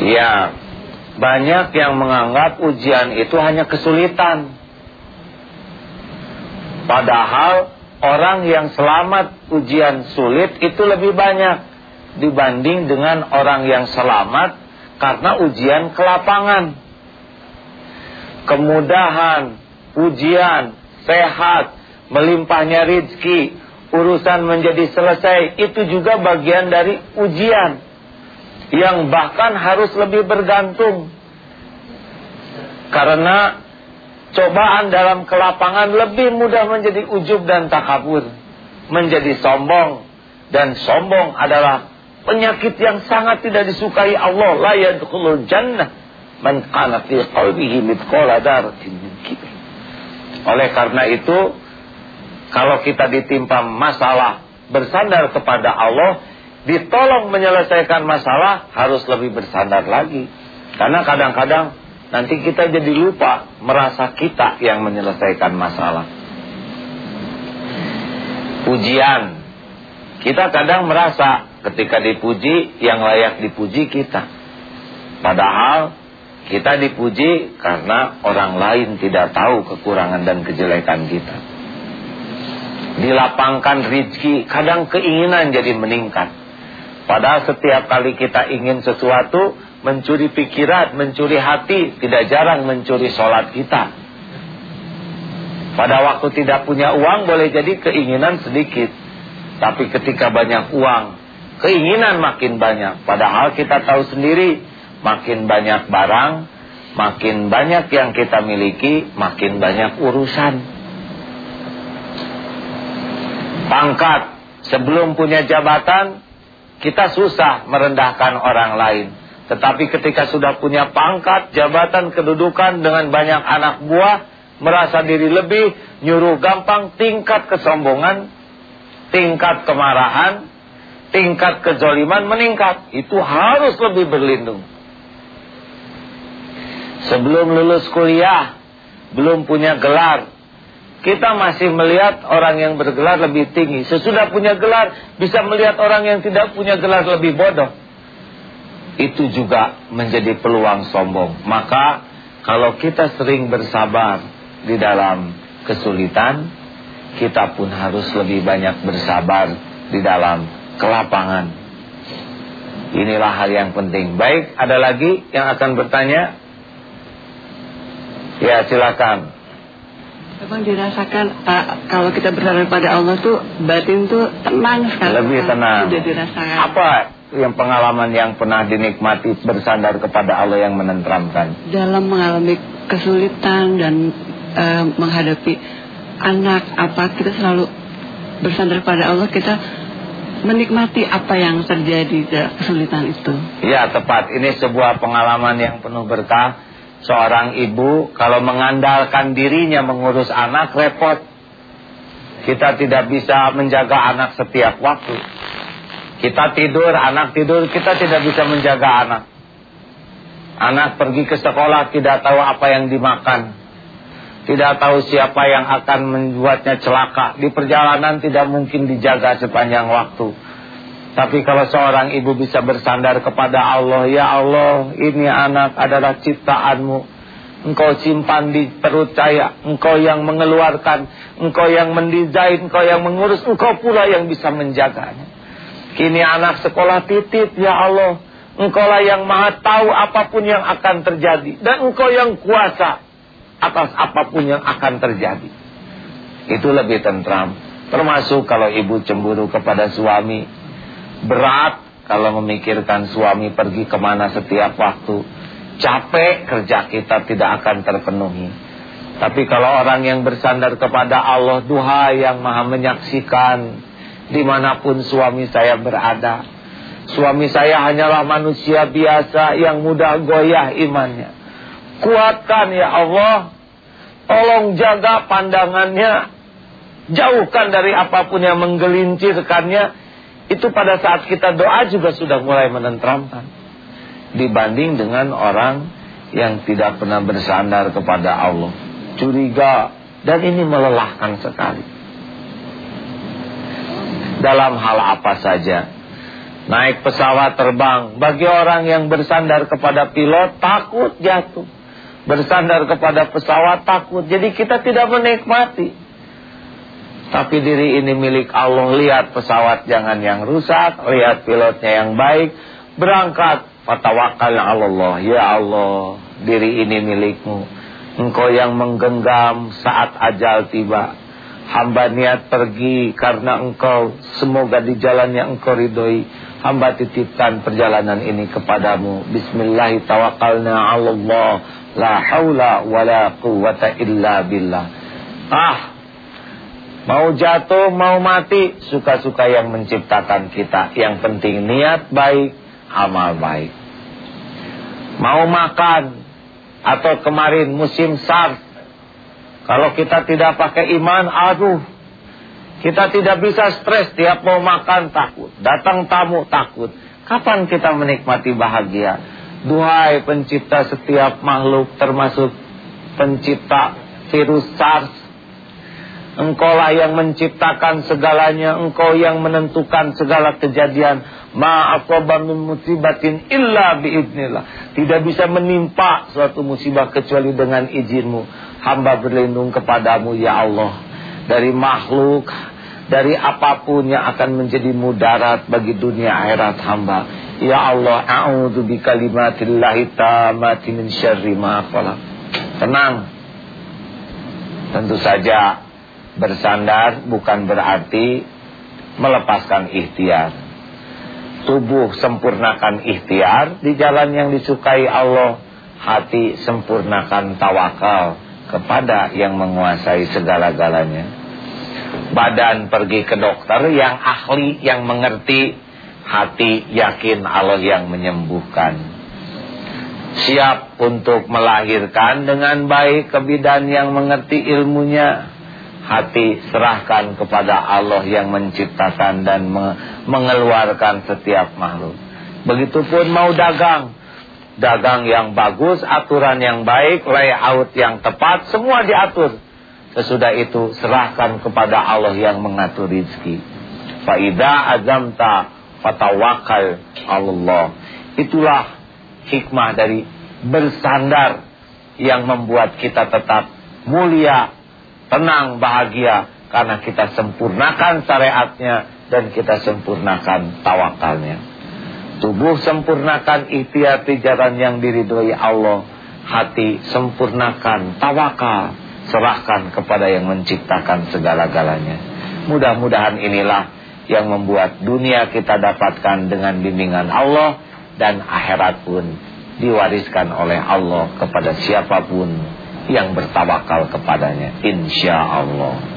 Ya, banyak yang menganggap ujian itu hanya kesulitan. Padahal orang yang selamat ujian sulit itu lebih banyak dibanding dengan orang yang selamat karena ujian kelapangan. Kemudahan, ujian, sehat, melimpahnya rizki, urusan menjadi selesai, itu juga bagian dari ujian. Yang bahkan harus lebih bergantung. Karena cobaan dalam kelapangan lebih mudah menjadi ujub dan takabur. Menjadi sombong. Dan sombong adalah penyakit yang sangat tidak disukai Allah. La yadkhulul jannah man kana fi qalbihi mithqala dzarratin min kibr. Oleh karena itu, kalau kita ditimpa masalah bersandar kepada Allah, ditolong menyelesaikan masalah harus lebih bersandar lagi. Karena kadang-kadang nanti kita jadi lupa merasa kita yang menyelesaikan masalah. Pujian. Kita kadang merasa ketika dipuji yang layak dipuji kita. Padahal kita dipuji karena orang lain tidak tahu kekurangan dan kejelekan kita. Dilapangkan rizki, kadang keinginan jadi meningkat. Padahal setiap kali kita ingin sesuatu, mencuri pikiran, mencuri hati, tidak jarang mencuri sholat kita. Pada waktu tidak punya uang boleh jadi keinginan sedikit. Tapi ketika banyak uang, keinginan makin banyak. Padahal kita tahu sendiri, makin banyak barang, makin banyak yang kita miliki, makin banyak urusan. Pangkat, sebelum punya jabatan, kita susah merendahkan orang lain. Tetapi ketika sudah punya pangkat, jabatan, kedudukan dengan banyak anak buah, merasa diri lebih, nyuruh gampang, tingkat kesombongan, tingkat kemarahan, tingkat kezoliman meningkat. Itu harus lebih berlindung. Sebelum lulus kuliah, belum punya gelar, kita masih melihat orang yang bergelar lebih tinggi. Sesudah punya gelar, bisa melihat orang yang tidak punya gelar lebih bodoh itu juga menjadi peluang sombong. Maka kalau kita sering bersabar di dalam kesulitan, kita pun harus lebih banyak bersabar di dalam kelapangan. Inilah hal yang penting. Baik, ada lagi yang akan bertanya? Ya, silakan. Memang dirasakan uh, kalau kita berharap pada Allah tuh batin tuh tenang sekali. Lebih tenang. Sudah dirasakan. Apa yang pengalaman yang pernah dinikmati bersandar kepada Allah yang menenteramkan? Dalam mengalami kesulitan dan uh, menghadapi anak apa kita selalu bersandar pada Allah kita menikmati apa yang terjadi kesulitan itu. Ya tepat ini sebuah pengalaman yang penuh berkah. Seorang ibu kalau mengandalkan dirinya mengurus anak repot. Kita tidak bisa menjaga anak setiap waktu. Kita tidur, anak tidur, kita tidak bisa menjaga anak. Anak pergi ke sekolah tidak tahu apa yang dimakan. Tidak tahu siapa yang akan membuatnya celaka. Di perjalanan tidak mungkin dijaga sepanjang waktu. Tapi kalau seorang ibu bisa bersandar kepada Allah, Ya Allah, ini anak adalah ciptaanmu. Engkau simpan di perut saya, engkau yang mengeluarkan, engkau yang mendesain, engkau yang mengurus, engkau pula yang bisa menjaganya. Kini anak sekolah titip, ya Allah. Engkau lah yang maha tahu apa pun yang akan terjadi. Dan engkau yang kuasa atas apa pun yang akan terjadi. Itu lebih tentram. Termasuk kalau ibu cemburu kepada suami. Berat kalau memikirkan suami pergi ke mana setiap waktu. Capek kerja kita tidak akan terpenuhi. Tapi kalau orang yang bersandar kepada Allah, duha yang maha menyaksikan di mana pun suami saya berada. Suami saya hanyalah manusia biasa yang mudah goyah imannya. Kuatkan ya Allah. Tolong jaga pandangannya. Jauhkan dari apa pun yang menggelincirkannya. Itu pada saat kita doa juga sudah mulai menentramkan. Dibanding dengan orang yang tidak pernah bersandar kepada Allah. Curiga. Dan ini melelahkan sekali dalam hal apa saja. Naik pesawat terbang. Bagi orang yang bersandar kepada pilot, takut jatuh. Bersandar kepada pesawat, takut. Jadi kita tidak menikmati. Tapi diri ini milik Allah. Lihat pesawat jangan yang rusak. Lihat pilotnya yang baik. Berangkat. Fatawakal Allah. Ya Allah, diri ini milikmu. Engkau yang menggenggam saat ajal tiba. Hamba niat pergi karena engkau. Semoga di jalannya engkau ridhoi hamba titipkan perjalanan ini kepadamu. Bismillahirrahmanirrahim. La haula wa la quwata illa billah. Ah, mau jatuh, mau mati, suka-suka yang menciptakan kita. Yang penting niat baik, amal baik. Mau makan, atau kemarin musim SARS. Kalau kita tidak pakai iman, aduh, kita tidak bisa stres tiap mau makan takut. Datang tamu takut. Kapan kita menikmati bahagia? Duhai pencipta setiap makhluk termasuk pencipta virus SARS. Engkaulah yang menciptakan segalanya. Engkau yang menentukan segala kejadian. Ma'akoba min musibatin illa biidnillah. Tidak bisa menimpa suatu musibah kecuali dengan izinmu. Hamba berlindung kepadamu ya Allah. Dari makhluk dari apa pun yang akan menjadi mudarat bagi dunia akhirat hamba. Ya Allah, a'udzu bikalimatillahi tammati min syarri Tenang. Tentu saja bersandar bukan berarti melepaskan ikhtiar. Tubuh sempurnakan ikhtiar di jalan yang disukai Allah. Hati sempurnakan tawakal kepada yang menguasai segala-galanya badan pergi ke dokter yang ahli, yang mengerti, hati yakin Allah yang menyembuhkan. Siap untuk melahirkan dengan baik ke bidan yang mengerti ilmunya. Hati serahkan kepada Allah yang menciptakan dan mengeluarkan setiap makhluk. Begitupun mau dagang. Dagang yang bagus, aturan yang baik, layout yang tepat, semua diatur Sesudah itu serahkan kepada Allah yang mengatur rizki. Faidah azamta fatawakal Allah. Itulah hikmah dari bersandar yang membuat kita tetap mulia, tenang, bahagia. Karena kita sempurnakan syariatnya dan kita sempurnakan tawakalnya. Tubuh sempurnakan ikhtiar jalan yang diridhoi Allah. Hati sempurnakan tawakal serahkan kepada yang menciptakan segala-galanya. Mudah-mudahan inilah yang membuat dunia kita dapatkan dengan bimbingan Allah dan akhirat pun diwariskan oleh Allah kepada siapa pun yang bertawakal kepadanya. Insya Allah.